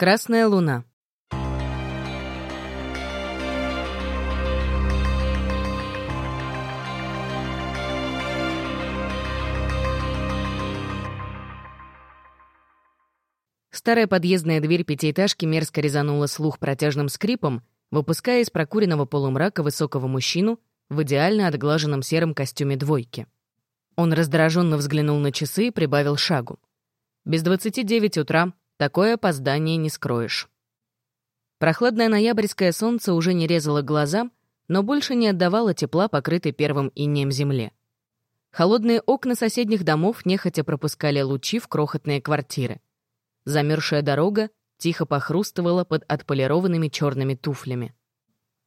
Красная луна. Старая подъездная дверь пятиэтажки мерзко резанула слух протяжным скрипом, выпуская из прокуренного полумрака высокого мужчину в идеально отглаженном сером костюме двойки. Он раздраженно взглянул на часы и прибавил шагу. Без 29 утра такое опоздание не скроешь. Прохладное ноябрьское солнце уже не резало глаза, но больше не отдавало тепла, покрытой первым инеем земле. Холодные окна соседних домов нехотя пропускали лучи в крохотные квартиры. Замерзшая дорога тихо похрустывала под отполированными черными туфлями.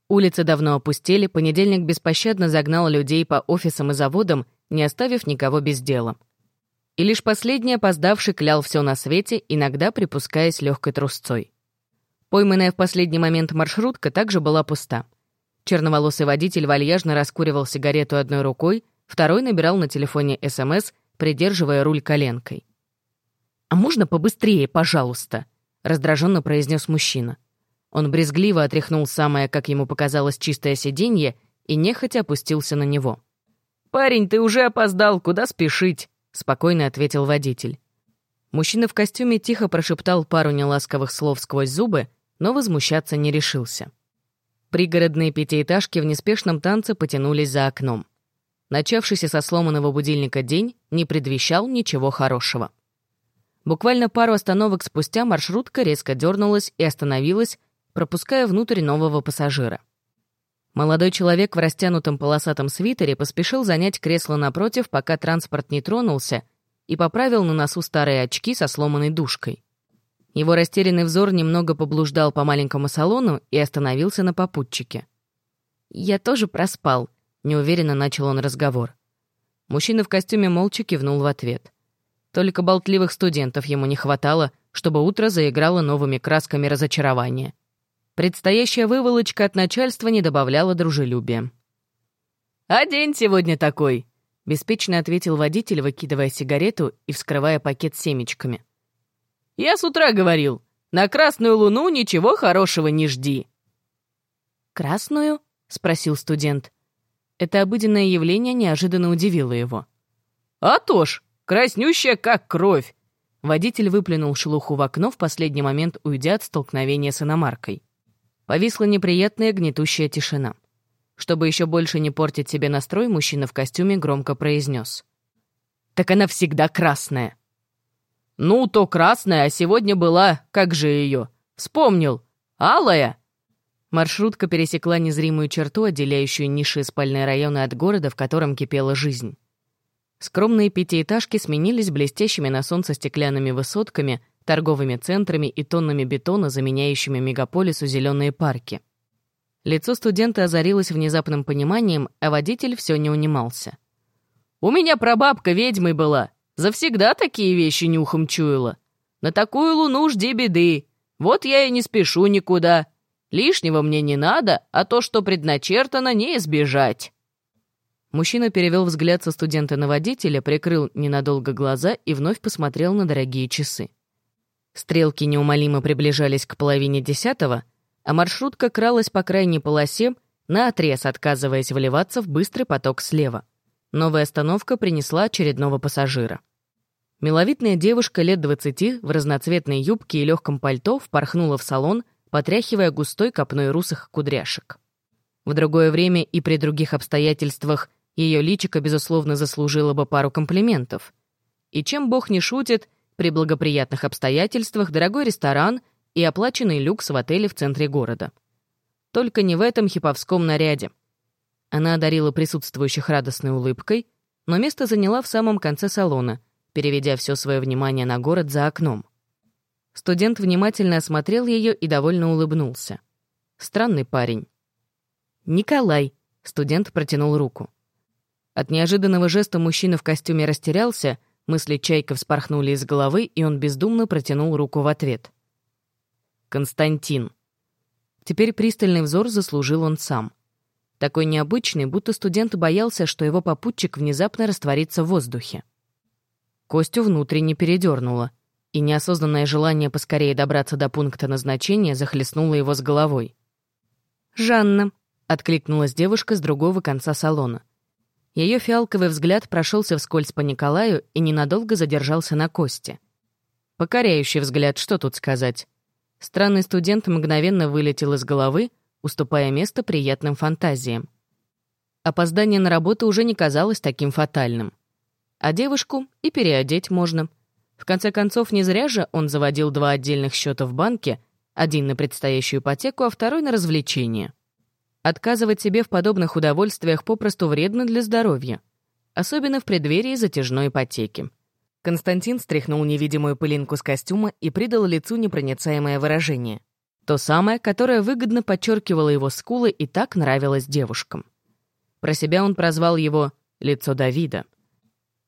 Улицы давно опустели, понедельник беспощадно загнал людей по офисам и заводам, не оставив никого без дела — и лишь последний опоздавший клял все на свете, иногда припускаясь легкой трусцой. Пойманная в последний момент маршрутка также была пуста. Черноволосый водитель вальяжно раскуривал сигарету одной рукой, второй набирал на телефоне СМС, придерживая руль коленкой. «А можно побыстрее, пожалуйста?» — раздраженно произнес мужчина. Он брезгливо отряхнул самое, как ему показалось, чистое сиденье и нехотя опустился на него. «Парень, ты уже опоздал, куда спешить?» — спокойно ответил водитель. Мужчина в костюме тихо прошептал пару неласковых слов сквозь зубы, но возмущаться не решился. Пригородные пятиэтажки в неспешном танце потянулись за окном. Начавшийся со сломанного будильника день не предвещал ничего хорошего. Буквально пару остановок спустя маршрутка резко дернулась и остановилась, пропуская внутрь нового пассажира. Молодой человек в растянутом полосатом свитере поспешил занять кресло напротив, пока транспорт не тронулся, и поправил на носу старые очки со сломанной дужкой. Его растерянный взор немного поблуждал по маленькому салону и остановился на попутчике. «Я тоже проспал», — неуверенно начал он разговор. Мужчина в костюме молча кивнул в ответ. Только болтливых студентов ему не хватало, чтобы утро заиграло новыми красками разочарования. Предстоящая выволочка от начальства не добавляла дружелюбия. «А день сегодня такой», — беспечно ответил водитель, выкидывая сигарету и вскрывая пакет с семечками. «Я с утра говорил, на красную луну ничего хорошего не жди». «Красную?» — спросил студент. Это обыденное явление неожиданно удивило его. «А то ж, краснющая как кровь!» Водитель выплюнул шелуху в окно в последний момент, уйдя от столкновения с иномаркой. Повисла неприятная гнетущая тишина. Чтобы еще больше не портить себе настрой, мужчина в костюме громко произнес. «Так она всегда красная». «Ну, то красная, а сегодня была, как же ее? Вспомнил. Алая?» Маршрутка пересекла незримую черту, отделяющую низшие спальные районы от города, в котором кипела жизнь. Скромные пятиэтажки сменились блестящими на солнце стеклянными высотками, торговыми центрами и тоннами бетона, заменяющими мегаполису зеленые парки. Лицо студента озарилось внезапным пониманием, а водитель все не унимался. «У меня прабабка ведьмой была. Завсегда такие вещи нюхом чуяла. На такую луну жди беды. Вот я и не спешу никуда. Лишнего мне не надо, а то, что предначертано, не избежать». Мужчина перевел взгляд со студента на водителя, прикрыл ненадолго глаза и вновь посмотрел на дорогие часы. Стрелки неумолимо приближались к половине десятого, а маршрутка кралась по крайней полосе, наотрез отказываясь вливаться в быстрый поток слева. Новая остановка принесла очередного пассажира. Миловидная девушка лет двадцати в разноцветной юбке и легком пальто впорхнула в салон, потряхивая густой копной русых кудряшек. В другое время и при других обстоятельствах ее личико, безусловно, заслужило бы пару комплиментов. И чем бог не шутит — при благоприятных обстоятельствах дорогой ресторан и оплаченный люкс в отеле в центре города. Только не в этом хиповском наряде. Она одарила присутствующих радостной улыбкой, но место заняла в самом конце салона, переведя все свое внимание на город за окном. Студент внимательно осмотрел ее и довольно улыбнулся. Странный парень. «Николай», — студент протянул руку. От неожиданного жеста мужчина в костюме растерялся — Мысли Чайка вспорхнули из головы, и он бездумно протянул руку в ответ. «Константин». Теперь пристальный взор заслужил он сам. Такой необычный, будто студент боялся, что его попутчик внезапно растворится в воздухе. Костю внутренне передернуло. и неосознанное желание поскорее добраться до пункта назначения захлестнуло его с головой. «Жанна», — откликнулась девушка с другого конца салона. Ее фиалковый взгляд прошелся вскользь по Николаю и ненадолго задержался на Косте. Покоряющий взгляд, что тут сказать. Странный студент мгновенно вылетел из головы, уступая место приятным фантазиям. Опоздание на работу уже не казалось таким фатальным. А девушку и переодеть можно. В конце концов, не зря же он заводил два отдельных счета в банке, один на предстоящую ипотеку, а второй на развлечения. Отказывать себе в подобных удовольствиях попросту вредно для здоровья, особенно в преддверии затяжной ипотеки. Константин стряхнул невидимую пылинку с костюма и придал лицу непроницаемое выражение. То самое, которое выгодно подчеркивало его скулы и так нравилось девушкам. Про себя он прозвал его «лицо Давида».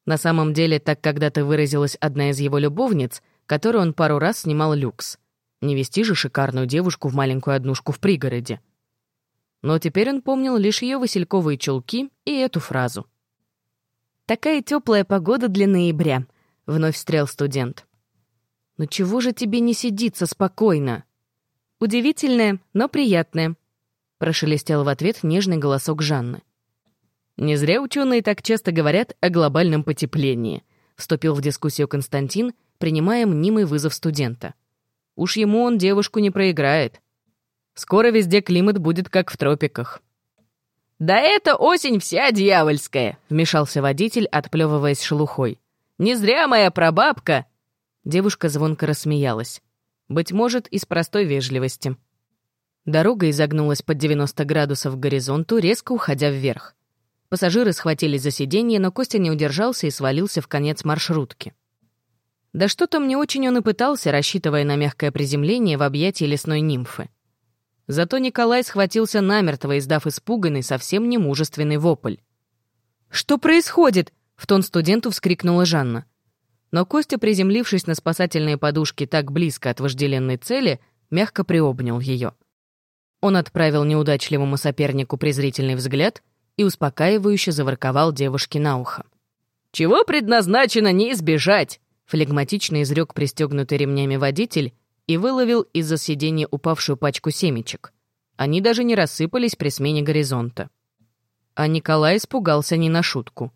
На самом деле, так когда-то выразилась одна из его любовниц, которую он пару раз снимал люкс. Не вести же шикарную девушку в маленькую однушку в пригороде. Но теперь он помнил лишь ее васильковые чулки и эту фразу. «Такая теплая погода для ноября», — вновь встрял студент. «Но чего же тебе не сидится спокойно?» «Удивительное, но приятное», — прошелестел в ответ нежный голосок Жанны. «Не зря ученые так часто говорят о глобальном потеплении», — вступил в дискуссию Константин, принимая мнимый вызов студента. «Уж ему он девушку не проиграет. Скоро везде климат будет как в тропиках». «Да это осень вся дьявольская», — вмешался водитель, отплевываясь шелухой. «Не зря моя прабабка...» Девушка звонко рассмеялась. Быть может, из простой вежливости. Дорога изогнулась под 90 градусов к горизонту, резко уходя вверх. Пассажиры схватились за сиденье, но Костя не удержался и свалился в конец маршрутки. Да что-то мне очень он и пытался, рассчитывая на мягкое приземление в объятии лесной нимфы. Зато Николай схватился намертво, издав испуганный, совсем немужественный вопль. «Что происходит?» — в тон студенту вскрикнула Жанна. Но Костя, приземлившись на спасательные подушки так близко от вожделенной цели, мягко приобнял ее. Он отправил неудачливому сопернику презрительный взгляд и успокаивающе заворковал девушке на ухо. «Чего предназначено не избежать?» — флегматично изрек пристегнутый ремнями водитель и выловил из-за сиденья упавшую пачку семечек. Они даже не рассыпались при смене горизонта. А Николай испугался не на шутку.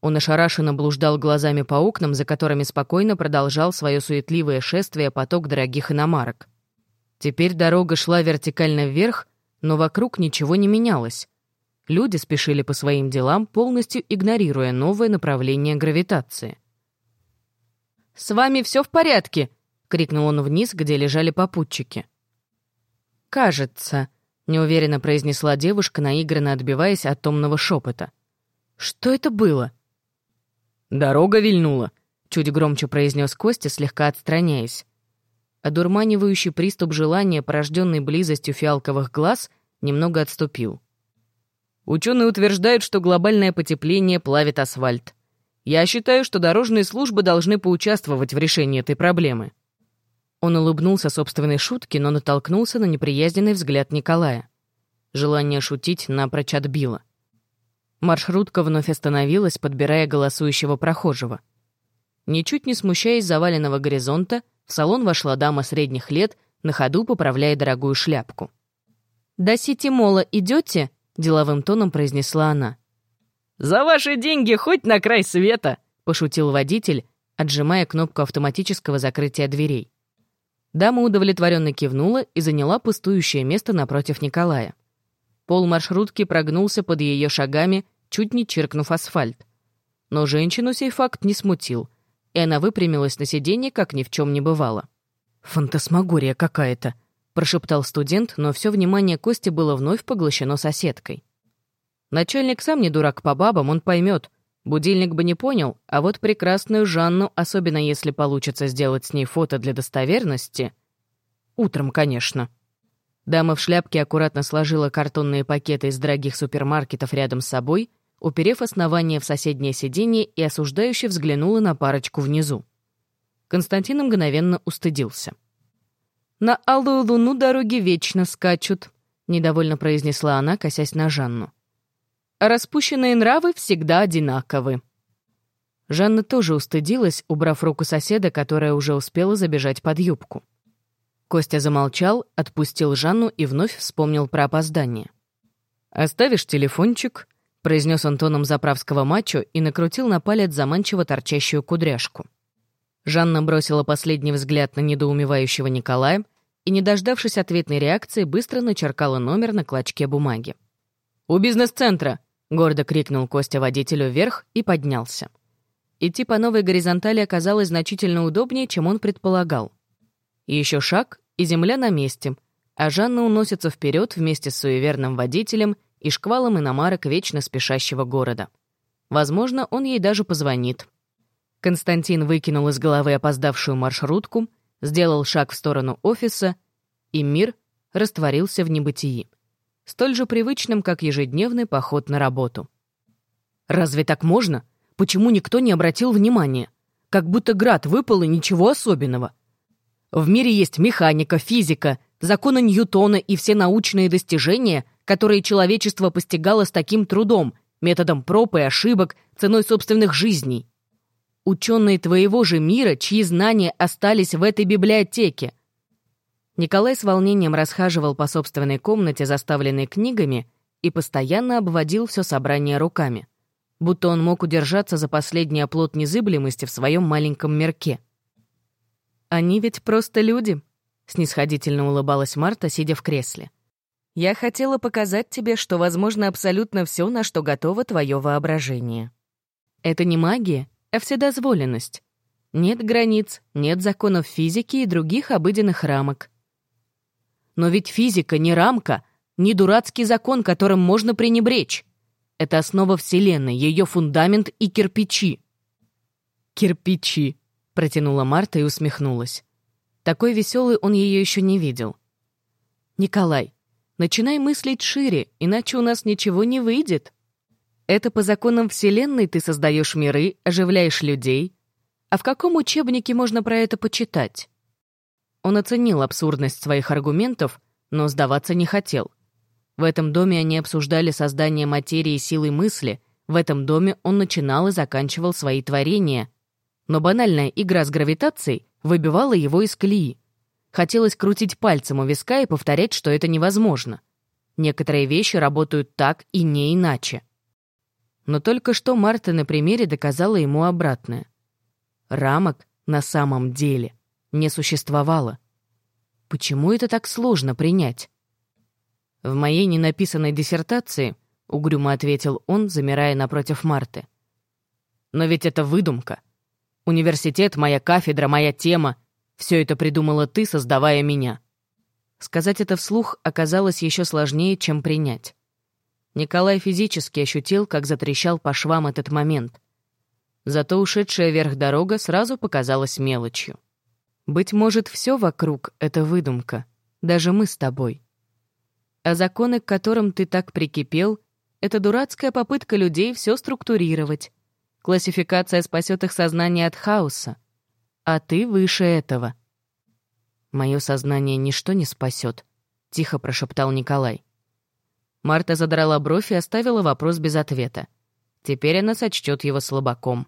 Он ошарашенно блуждал глазами по окнам, за которыми спокойно продолжал свое суетливое шествие поток дорогих иномарок. Теперь дорога шла вертикально вверх, но вокруг ничего не менялось. Люди спешили по своим делам, полностью игнорируя новое направление гравитации. «С вами все в порядке?» — крикнул он вниз, где лежали попутчики. «Кажется», — неуверенно произнесла девушка, наигранно отбиваясь от томного шепота. «Что это было?» «Дорога вильнула», — чуть громче произнес Костя, слегка отстраняясь. Одурманивающий приступ желания, порожденный близостью фиалковых глаз, немного отступил. Ученые утверждают, что глобальное потепление плавит асфальт. Я считаю, что дорожные службы должны поучаствовать в решении этой проблемы. Он улыбнулся собственной шутке, но натолкнулся на неприязненный взгляд Николая. Желание шутить напрочь отбило. Маршрутка вновь остановилась, подбирая голосующего прохожего. Ничуть не смущаясь заваленного горизонта, в салон вошла дама средних лет, на ходу поправляя дорогую шляпку. «До Сити-Мола идете?» — деловым тоном произнесла она. «За ваши деньги хоть на край света!» — пошутил водитель, отжимая кнопку автоматического закрытия дверей. Дама удовлетворенно кивнула и заняла пустующее место напротив Николая. Пол маршрутки прогнулся под ее шагами, чуть не чиркнув асфальт. Но женщину сей факт не смутил, и она выпрямилась на сиденье, как ни в чем не бывало. «Фантасмагория какая-то», — прошептал студент, но все внимание Кости было вновь поглощено соседкой. Начальник сам не дурак по бабам, он поймет, Будильник бы не понял, а вот прекрасную Жанну, особенно если получится сделать с ней фото для достоверности... Утром, конечно. Дама в шляпке аккуратно сложила картонные пакеты из дорогих супермаркетов рядом с собой, уперев основание в соседнее сиденье и осуждающе взглянула на парочку внизу. Константин мгновенно устыдился. «На алую луну дороги вечно скачут», — недовольно произнесла она, косясь на Жанну распущенные нравы всегда одинаковы. Жанна тоже устыдилась, убрав руку соседа, которая уже успела забежать под юбку. Костя замолчал, отпустил Жанну и вновь вспомнил про опоздание. «Оставишь телефончик?» — произнес он тоном заправского мачо и накрутил на палец заманчиво торчащую кудряшку. Жанна бросила последний взгляд на недоумевающего Николая и, не дождавшись ответной реакции, быстро начеркала номер на клочке бумаги. «У бизнес-центра!» — гордо крикнул Костя водителю вверх и поднялся. Идти по новой горизонтали оказалось значительно удобнее, чем он предполагал. Еще шаг, и земля на месте, а Жанна уносится вперед вместе с суеверным водителем и шквалом иномарок вечно спешащего города. Возможно, он ей даже позвонит. Константин выкинул из головы опоздавшую маршрутку, сделал шаг в сторону офиса, и мир растворился в небытии, столь же привычным, как ежедневный поход на работу. «Разве так можно?» почему никто не обратил внимания. Как будто град выпал и ничего особенного. В мире есть механика, физика, законы Ньютона и все научные достижения, которые человечество постигало с таким трудом, методом проб и ошибок, ценой собственных жизней. Ученые твоего же мира, чьи знания остались в этой библиотеке. Николай с волнением расхаживал по собственной комнате, заставленной книгами, и постоянно обводил все собрание руками будто он мог удержаться за последний оплот незыблемости в своем маленьком мерке. «Они ведь просто люди», — снисходительно улыбалась Марта, сидя в кресле. «Я хотела показать тебе, что возможно абсолютно все, на что готово твое воображение. Это не магия, а вседозволенность. Нет границ, нет законов физики и других обыденных рамок. Но ведь физика не рамка, не дурацкий закон, которым можно пренебречь. Это основа Вселенной, ее фундамент и кирпичи». «Кирпичи», — протянула Марта и усмехнулась. Такой веселый он ее еще не видел. «Николай, начинай мыслить шире, иначе у нас ничего не выйдет. Это по законам Вселенной ты создаешь миры, оживляешь людей. А в каком учебнике можно про это почитать?» Он оценил абсурдность своих аргументов, но сдаваться не хотел. В этом доме они обсуждали создание материи силой мысли, в этом доме он начинал и заканчивал свои творения. Но банальная игра с гравитацией выбивала его из колеи. Хотелось крутить пальцем у виска и повторять, что это невозможно. Некоторые вещи работают так и не иначе. Но только что Марта на примере доказала ему обратное. Рамок на самом деле не существовало. Почему это так сложно принять? «В моей ненаписанной диссертации», — угрюмо ответил он, замирая напротив Марты. «Но ведь это выдумка. Университет, моя кафедра, моя тема — все это придумала ты, создавая меня». Сказать это вслух оказалось еще сложнее, чем принять. Николай физически ощутил, как затрещал по швам этот момент. Зато ушедшая вверх дорога сразу показалась мелочью. «Быть может, все вокруг — это выдумка. Даже мы с тобой а законы, к которым ты так прикипел, это дурацкая попытка людей все структурировать. Классификация спасет их сознание от хаоса. А ты выше этого. Мое сознание ничто не спасет, тихо прошептал Николай. Марта задрала бровь и оставила вопрос без ответа. Теперь она сочтет его слабаком.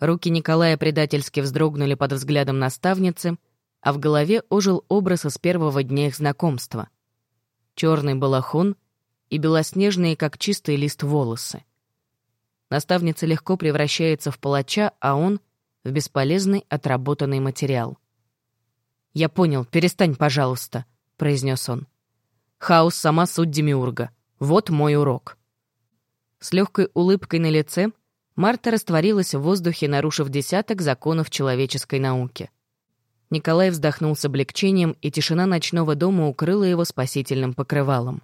Руки Николая предательски вздрогнули под взглядом наставницы, а в голове ожил образ из первого дня их знакомства — черный балахон и белоснежные, как чистый лист, волосы. Наставница легко превращается в палача, а он — в бесполезный отработанный материал. «Я понял, перестань, пожалуйста», — произнес он. «Хаос — сама суть Демиурга. Вот мой урок». С легкой улыбкой на лице Марта растворилась в воздухе, нарушив десяток законов человеческой науки — Николай вздохнул с облегчением, и тишина ночного дома укрыла его спасительным покрывалом.